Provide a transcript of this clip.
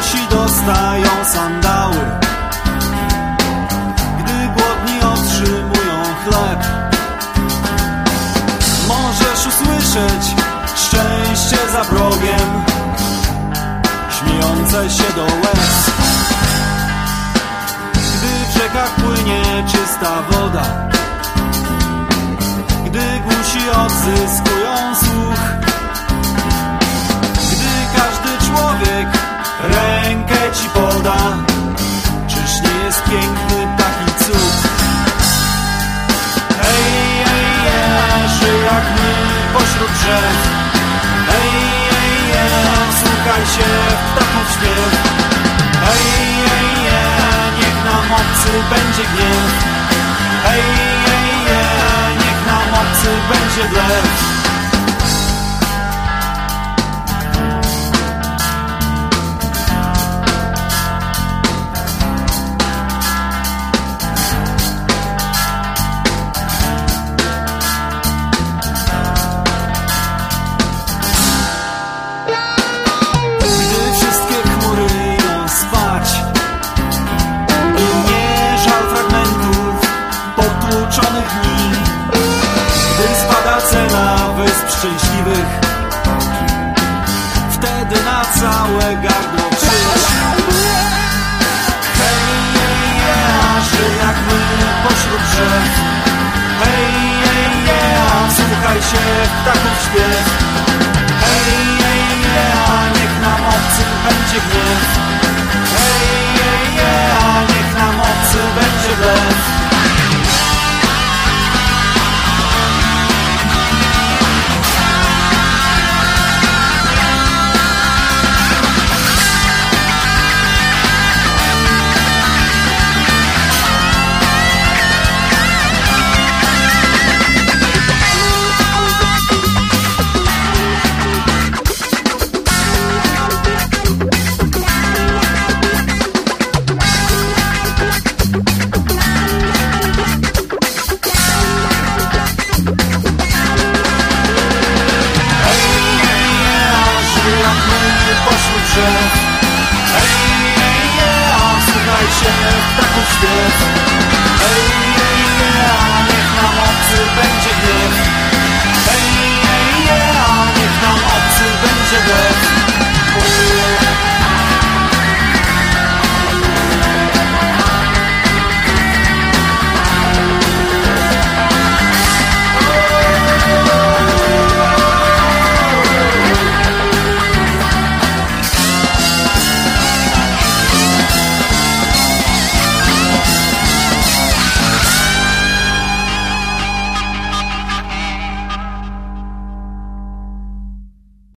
rozrastają sandały. Gdy głodni otrzymują chleb. Możesz usłyszeć szczęście za progiem Śmiejące się do łez. Gdy w rzekach płynie czysta woda. Gdy głusi odzyskują słuch Czyż nie jest piękny taki cud? Hej, hej, jeży jak my pośród drzew. Hej, hej, je, słuchaj się ptaków śpiew. Hej, hej, je, niech nam obcy będzie gniew. Hej, hej, je, niech nam obcy będzie dlew całe pośród